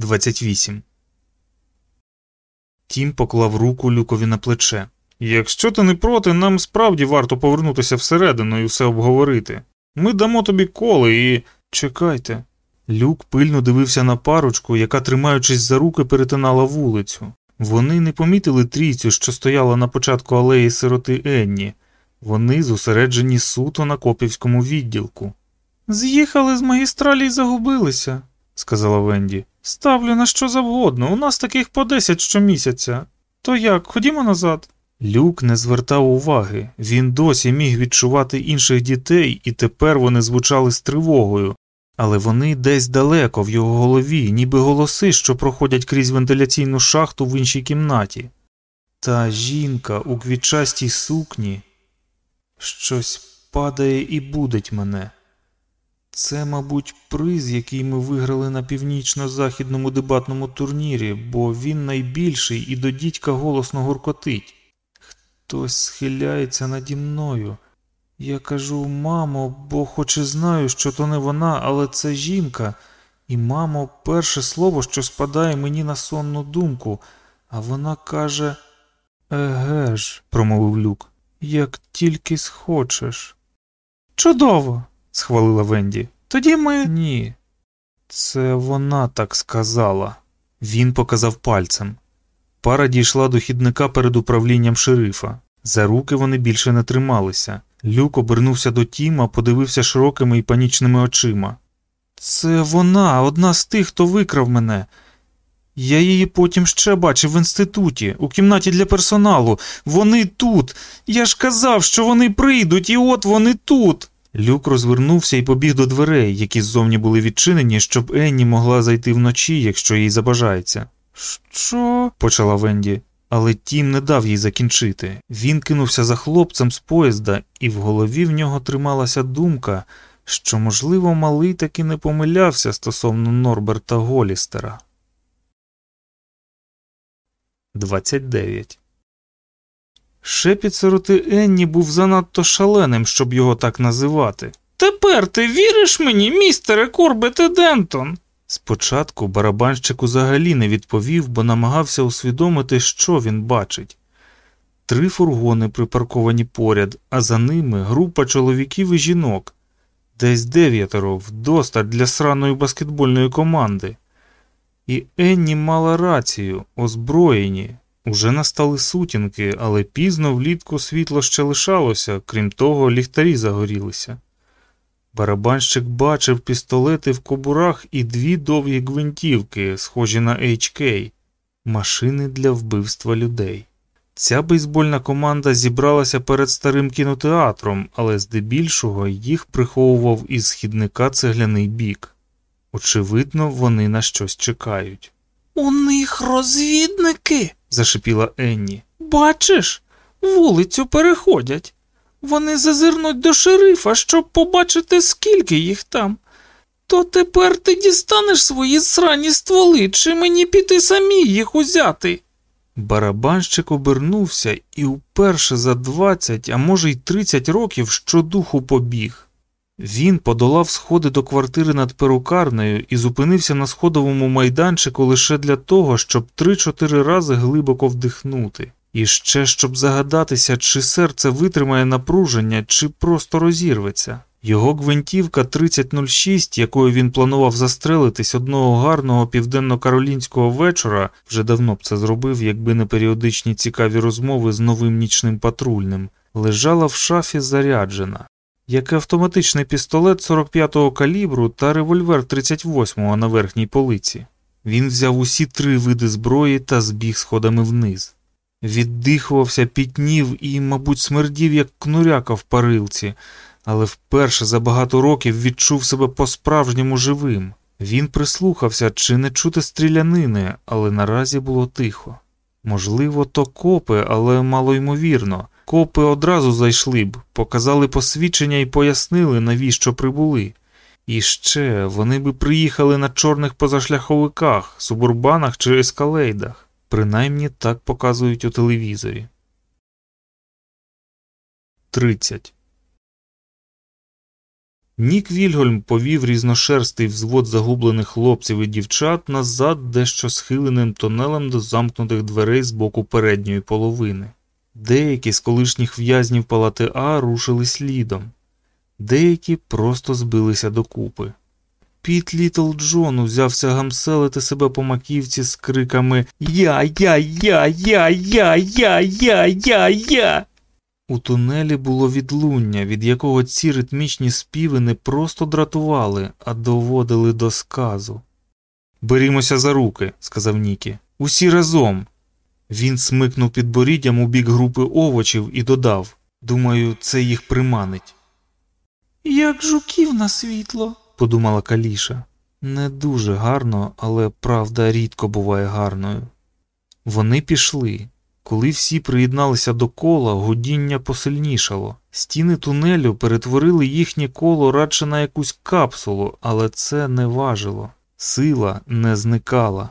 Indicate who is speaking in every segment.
Speaker 1: 28 Тім поклав руку люкові на плече. Якщо ти не проти, нам справді варто повернутися всередину і все обговорити. Ми дамо тобі коли і. чекайте. Люк пильно дивився на парочку, яка, тримаючись за руки, перетинала вулицю. Вони не помітили трійцю, що стояла на початку алеї сироти Енні. Вони зосереджені суто на копівському відділку. З'їхали з магістралі і загубилися, сказала Венді. Ставлю на що завгодно. У нас таких по десять щомісяця. То як, ходімо назад. Люк не звертав уваги, він досі міг відчувати інших дітей, і тепер вони звучали з тривогою, але вони десь далеко в його голові, ніби голоси, що проходять крізь вентиляційну шахту в іншій кімнаті. Та жінка у квітчастій сукні щось падає і будить мене. Це, мабуть, приз, який ми виграли на північно-західному дебатному турнірі, бо він найбільший і до дідька голосно гуркотить. Хтось схиляється наді мною. Я кажу, мамо, бо хоч і знаю, що то не вона, але це жінка. І, мамо, перше слово, що спадає мені на сонну думку, а вона каже Еге ж, промовив люк, як тільки схочеш. Чудово, схвалила Венді. Тоді ми. Ні. Це вона так сказала. Він показав пальцем. Пара дійшла до хідника перед управлінням шерифа. За руки вони більше не трималися. Люк обернувся до Тіма, подивився широкими і панічними очима. Це вона, одна з тих, хто викрав мене. Я її потім ще бачив в інституті, у кімнаті для персоналу. Вони тут. Я ж казав, що вони прийдуть, і от вони тут. Люк розвернувся і побіг до дверей, які ззовні були відчинені, щоб Енні могла зайти вночі, якщо їй забажається. Що? почала Венді, але Тім не дав їй закінчити. Він кинувся за хлопцем з поїзда, і в голові в нього трималася думка, що, можливо, малий таки не помилявся стосовно Норберта Голістера. 29 Шепіт сироти Енні був занадто шаленим, щоб його так називати. Тепер ти віриш мені, містере Корбете Дентон? Спочатку барабанщик взагалі не відповів, бо намагався усвідомити, що він бачить. Три фургони припарковані поряд, а за ними група чоловіків і жінок, десь дев'ятеро вдосталь для сраної баскетбольної команди. І Енні мала рацію, озброєні. Уже настали сутінки, але пізно влітку світло ще лишалося, крім того, ліхтарі загорілися. Барабанщик бачив пістолети в кобурах і дві довгі гвинтівки, схожі на HK, машини для вбивства людей. Ця бейсбольна команда зібралася перед старим кінотеатром, але здебільшого їх приховував із східника цегляний бік. Очевидно, вони на щось чекають. У них розвідники, зашипіла Енні. Бачиш, вулицю переходять. Вони зазирнуть до шерифа, щоб побачити, скільки їх там. То тепер ти дістанеш свої срані стволи, чи мені піти самі їх узяти. Барабанщик обернувся і вперше за двадцять, а може й тридцять років щодуху побіг. Він подолав сходи до квартири над перукарнею і зупинився на сходовому майданчику лише для того, щоб три-чотири рази глибоко вдихнути, і ще щоб загадатися, чи серце витримає напруження, чи просто розірветься. Його гвинтівка 3006, якою він планував застрелитись одного гарного південно-каролінського вечора, вже давно б це зробив, якби не періодичні цікаві розмови з новим нічним патрульним, лежала в шафі заряджена як і автоматичний пістолет 45-го калібру та револьвер 38-го на верхній полиці. Він взяв усі три види зброї та збіг сходами вниз. Віддихувався, пітнів і, мабуть, смердів, як кнуряка в парилці, але вперше за багато років відчув себе по-справжньому живим. Він прислухався, чи не чути стрілянини, але наразі було тихо. Можливо, то копи, але малоймовірно. Копи одразу зайшли б, показали посвідчення і пояснили, навіщо прибули. І ще вони би приїхали на чорних позашляховиках, субурбанах чи ескалейдах. Принаймні так показують у телевізорі. 30. Нік Вільгольм повів різношерстий взвод загублених хлопців і дівчат назад дещо схиленим тунелем до замкнутих дверей з боку передньої половини. Деякі з колишніх в'язнів палати А рушили слідом, деякі просто збилися докупи. Піт Літл Джон узявся гамселити себе по маківці з криками Я, я, я, я, я, я, я, я, я. У тунелі було відлуння, від якого ці ритмічні співи не просто дратували, а доводили до сказу. Берімося за руки, сказав Нікі. Усі разом. Він смикнув підборіддям у бік групи овочів і додав Думаю, це їх приманить. Як жуків на світло, подумала Каліша. Не дуже гарно, але правда рідко буває гарною. Вони пішли. Коли всі приєдналися до кола, гудіння посильнішало. Стіни тунелю перетворили їхнє коло радше на якусь капсулу, але це не важило. Сила не зникала.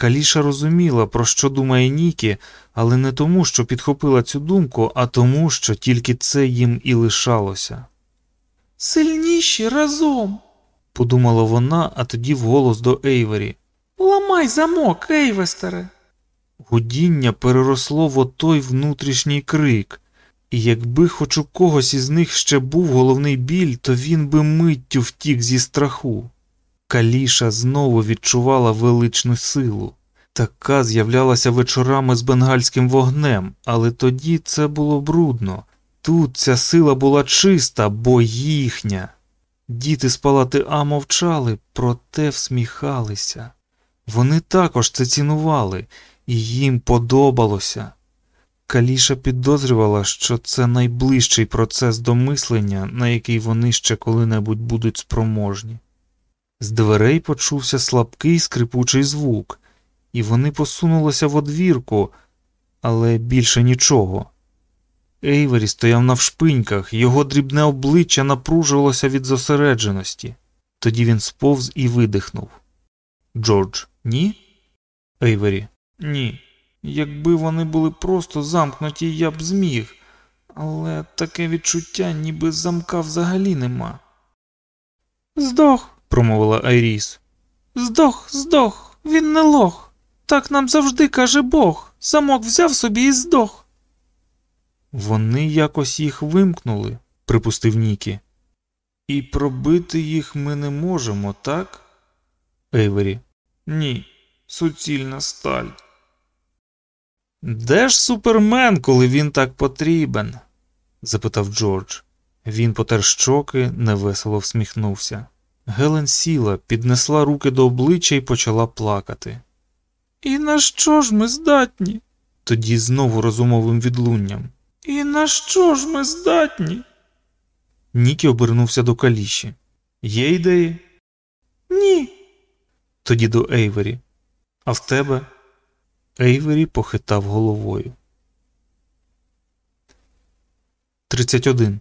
Speaker 1: Каліша розуміла, про що думає Нікі, але не тому, що підхопила цю думку, а тому, що тільки це їм і лишалося. Сильніші разом, подумала вона, а тоді вголос до Ейвері. Ламай замок, Ейвестере. Гудіння переросло в отой внутрішній крик, і якби хоч у когось із них ще був головний біль, то він би миттю втік зі страху. Каліша знову відчувала величну силу. Така з'являлася вечорами з бенгальським вогнем, але тоді це було брудно. Тут ця сила була чиста, бо їхня. Діти з палати А мовчали, проте всміхалися. Вони також це цінували, і їм подобалося. Каліша підозрювала, що це найближчий процес до мислення, на який вони ще коли-небудь будуть спроможні. З дверей почувся слабкий скрипучий звук, і вони посунулися в одвірку, але більше нічого. Ейвері стояв навшпиньках, його дрібне обличчя напружувалося від зосередженості. Тоді він сповз і видихнув. Джордж, ні? Ейвері, ні. Якби вони були просто замкнуті, я б зміг, але таке відчуття, ніби замка взагалі нема. Здох, промовила Айріс. Здох, здох, він не лох. Так нам завжди каже Бог. Замок взяв собі і здох. Вони якось їх вимкнули, припустив Нікі. І пробити їх ми не можемо, так? Ейвері. Ні, суцільна сталь. Де ж супермен, коли він так потрібен? запитав Джордж. Він потер щоки, невесело всміхнувся. Гелен сіла, піднесла руки до обличчя і почала плакати. І на що ж ми здатні? Тоді знову розумовим відлунням. І на що ж ми здатні? Нікі обернувся до каліші. Є ідеї? Ні. Тоді до Ейвері. А в тебе? Ейвері похитав головою. 31.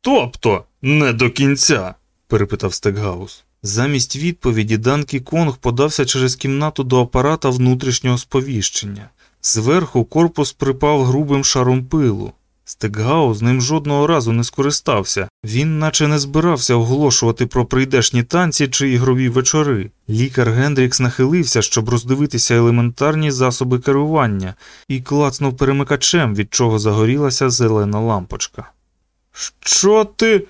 Speaker 1: Тобто не до кінця? перепитав Стекгаус. Замість відповіді Данкі Конг подався через кімнату до апарата внутрішнього сповіщення. Зверху корпус припав грубим шаром пилу. Стекгаус з ним жодного разу не скористався, він наче не збирався оголошувати про прийдешні танці чи ігрові вечори. Лікар Гендрікс нахилився, щоб роздивитися елементарні засоби керування, і клацнув перемикачем, від чого загорілася зелена лампочка. Що ти?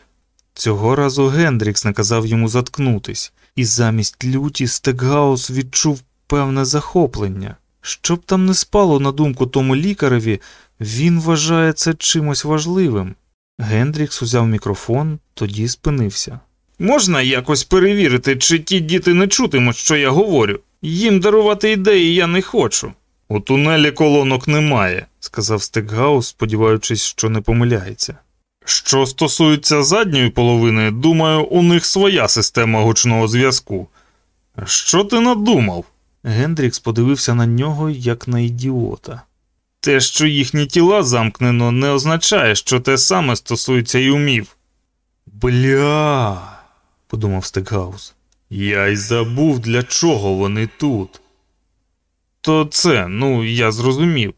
Speaker 1: Цього разу Гендрікс наказав йому заткнутись, і замість люті Стекгаус відчув певне захоплення. Щоб там не спало на думку тому лікареві, він вважає це чимось важливим. Гендрікс узяв мікрофон, тоді спинився. Можна якось перевірити, чи ті діти не чутимуть, що я говорю. Їм дарувати ідеї я не хочу. У тунелі колонок немає, сказав Стекгаус, сподіваючись, що не помиляється. Що стосується задньої половини, думаю, у них своя система гучного зв'язку. Що ти надумав? Гендрікс подивився на нього як на ідіота. Те, що їхні тіла замкнено, не означає, що те саме стосується й умів. Бля, подумав Стекгаус. Я й забув, для чого вони тут. То це, ну, я зрозумів.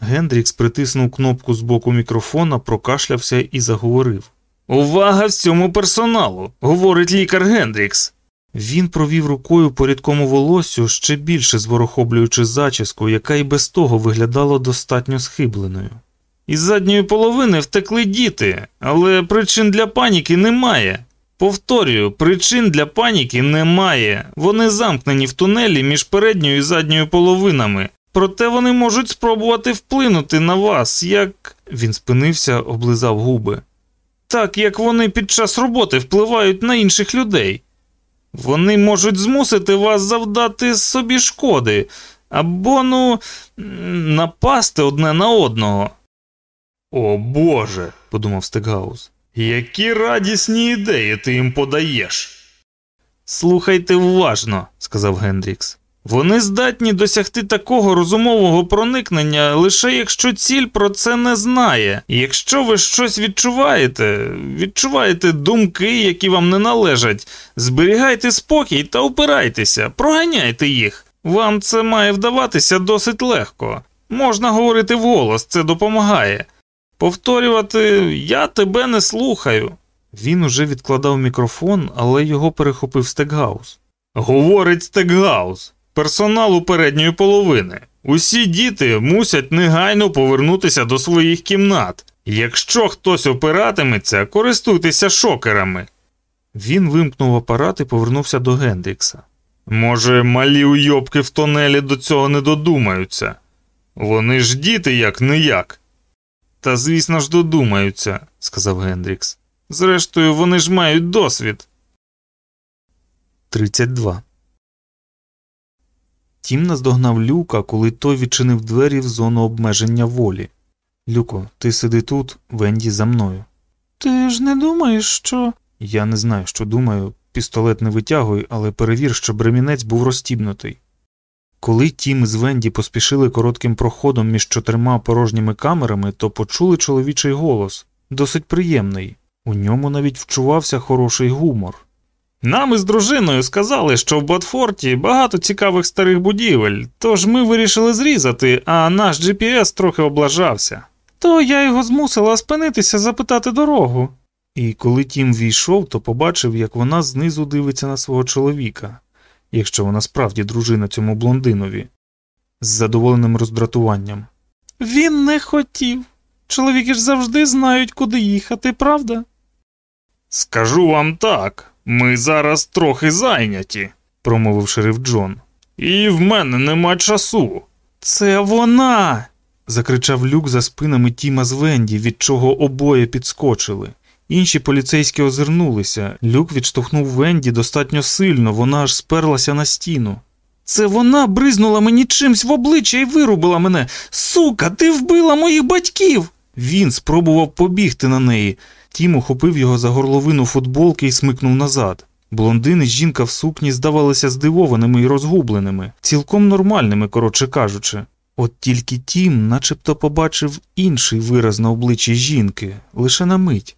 Speaker 1: Гендрікс притиснув кнопку з боку мікрофона, прокашлявся і заговорив. Увага всьому персоналу, говорить лікар Гендрікс. Він провів рукою по рідкому волосю, ще більше зворохоблюючи зачіску, яка і без того виглядала достатньо схибленою. Із задньої половини втекли діти, але причин для паніки немає. Повторюю, причин для паніки немає. Вони замкнені в тунелі між передньою і задньою половинами. Проте вони можуть спробувати вплинути на вас, як. Він спинився, облизав губи. Так як вони під час роботи впливають на інших людей. Вони можуть змусити вас завдати собі шкоди або, ну, напасти одне на одного. О Боже, подумав Стекгаус, які радісні ідеї ти їм подаєш. Слухайте уважно, сказав Гендрікс. Вони здатні досягти такого розумового проникнення лише якщо ціль про це не знає. Якщо ви щось відчуваєте, відчуваєте думки, які вам не належать, зберігайте спокій та опирайтеся, проганяйте їх. Вам це має вдаватися досить легко. Можна говорити вголос, це допомагає. Повторювати я тебе не слухаю. Він уже відкладав мікрофон, але його перехопив Стекгаус. Говорить Стекгаус персоналу передньої половини. Усі діти мусять негайно повернутися до своїх кімнат. Якщо хтось опиратиметься, користуйтеся шокерами. Він вимкнув апарат і повернувся до Гендрікса. Може, малі уйобки в тонелі до цього не додумаються. Вони ж діти як не як. Та, звісно ж, додумаються, сказав Гендрікс. Зрештою, вони ж мають досвід. 32 Тім наздогнав люка, коли той відчинив двері в зону обмеження волі. Люко, ти сиди тут, Венді за мною. Ти ж не думаєш, що. Я не знаю, що думаю. Пістолет не витягуй, але перевір, щоб ремінець був розтібнутий. Коли Тім з Венді поспішили коротким проходом між чотирма порожніми камерами, то почули чоловічий голос досить приємний. У ньому навіть вчувався хороший гумор. Нам із дружиною сказали, що в Ботфорті багато цікавих старих будівель, тож ми вирішили зрізати, а наш GPS трохи облажався. То я його змусила спинитися запитати дорогу. І коли Тім війшов, то побачив, як вона знизу дивиться на свого чоловіка, якщо вона справді дружина цьому блондинові, з задоволеним роздратуванням. Він не хотів. Чоловіки ж завжди знають, куди їхати, правда? Скажу вам так. Ми зараз трохи зайняті, промовив шериф Джон. І в мене нема часу. Це вона. закричав люк за спинами Тіма з Венді, від чого обоє підскочили. Інші поліцейські озирнулися. Люк відштовхнув Венді достатньо сильно, вона аж сперлася на стіну. Це вона бризнула мені чимсь в обличчя і вирубила мене. Сука, ти вбила моїх батьків. Він спробував побігти на неї. Тім ухопив його за горловину футболки і смикнув назад. Блондин і жінка в сукні здавалися здивованими і розгубленими, цілком нормальними, коротше кажучи. От тільки Тім начебто побачив інший вираз на обличчі жінки, лише на мить,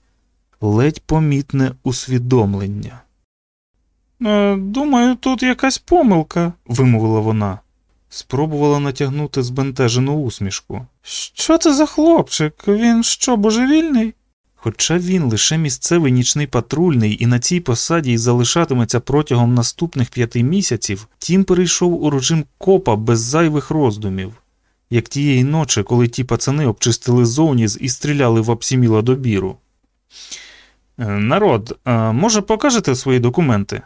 Speaker 1: ледь помітне усвідомлення. «Е, думаю, тут якась помилка, вимовила вона. Спробувала натягнути збентежену усмішку. Що це за хлопчик? Він що, божевільний? Хоча він лише місцевий нічний патрульний і на цій посаді й залишатиметься протягом наступних п'яти місяців, тім перейшов у режим копа без зайвих роздумів, як тієї ночі, коли ті пацани обчистили зоніс і стріляли в обсіміла добіру. «Е, народ, а може, покажете свої документи?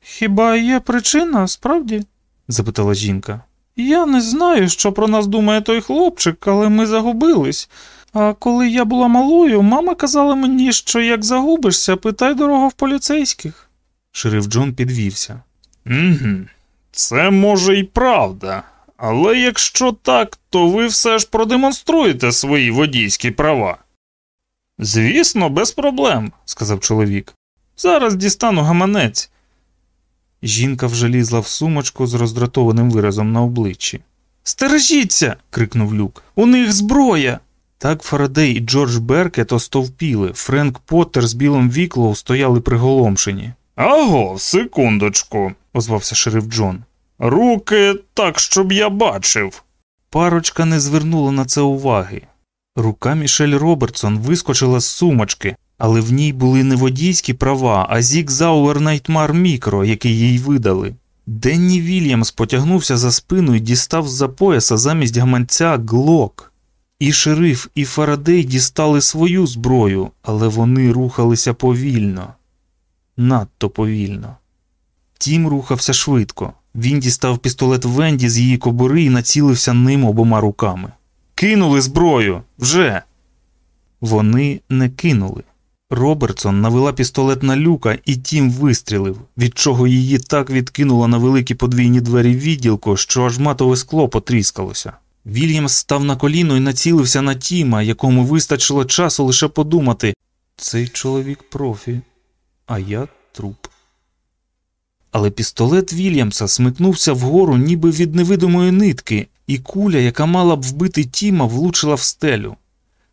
Speaker 1: Хіба є причина, справді? запитала жінка. Я не знаю, що про нас думає той хлопчик, але ми загубились. А коли я була малою, мама казала мені, що як загубишся, питай дорогу в поліцейських. Шериф Джон підвівся. «Угу, Це може й правда. Але якщо так, то ви все ж продемонструєте свої водійські права. Звісно, без проблем, сказав чоловік. Зараз дістану гаманець. Жінка вже лізла в сумочку з роздратованим виразом на обличчі. Стережіться. крикнув люк. У них зброя. Так Фарадей і Джордж Беркет остовпіли. Френк Поттер з білим віклоу стояли приголомшені. Аго, секундочку, озвався шериф Джон. Руки так, щоб я бачив. Парочка не звернула на це уваги. Рука Мішель Робертсон вискочила з сумочки. Але в ній були не водійські права, а Зік Зауер Найтмар Мікро, який їй видали. Денні Вільямс потягнувся за спину і дістав з-за пояса замість гаманця глок. І шериф, і Фарадей дістали свою зброю, але вони рухалися повільно, надто повільно. Тім рухався швидко. Він дістав пістолет Венді з її кобури і націлився ним обома руками. Кинули зброю вже. Вони не кинули. Робертсон навела пістолет на люка, і тім вистрілив, від чого її так відкинуло на великі подвійні двері відділку, що аж матове скло потріскалося. Вільямс став на коліно і націлився на Тіма, якому вистачило часу лише подумати цей чоловік профі, а я труп. Але пістолет Вільямса смикнувся вгору, ніби від невидимої нитки, і куля, яка мала б вбити Тіма, влучила в стелю.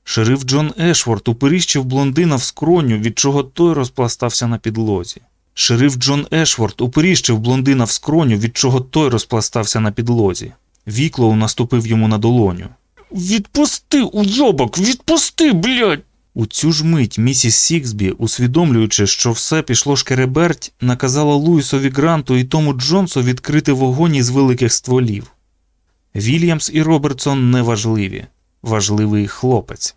Speaker 1: Шериф Джон Ешворт уперіщив блондина в скроню, від чого той розпластався на підлозі. Шериф Джон Ешворт уперіщив блондина в скроню, від чого той розпластався на підлозі. Віклоу наступив йому на долоню. Відпусти, уйобок, відпусти, блядь!» У цю ж мить місіс Сіксбі, усвідомлюючи, що все пішло шкереберть, наказала Луїсові Гранту і тому Джонсу відкрити вогонь із великих стволів. Вільямс і Робертсон не важливі, важливий хлопець.